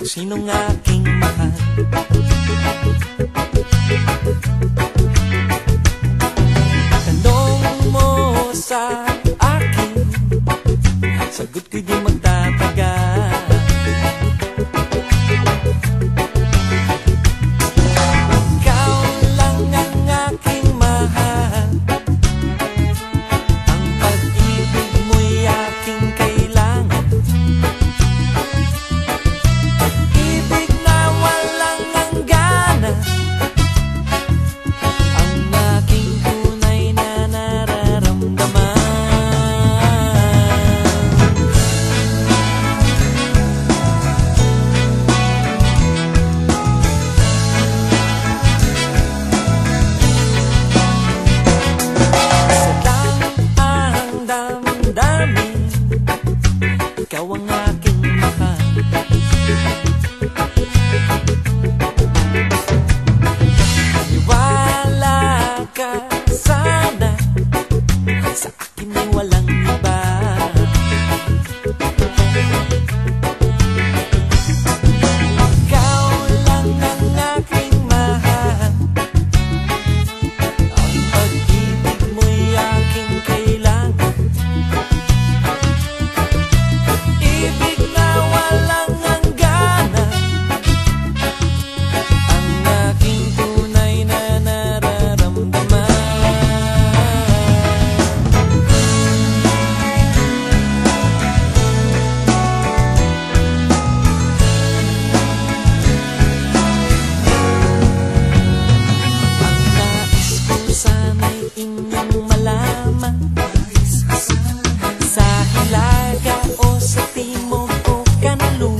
Sinong aking mahal? Tanong mo sa Alaga o sa timog o kanalungan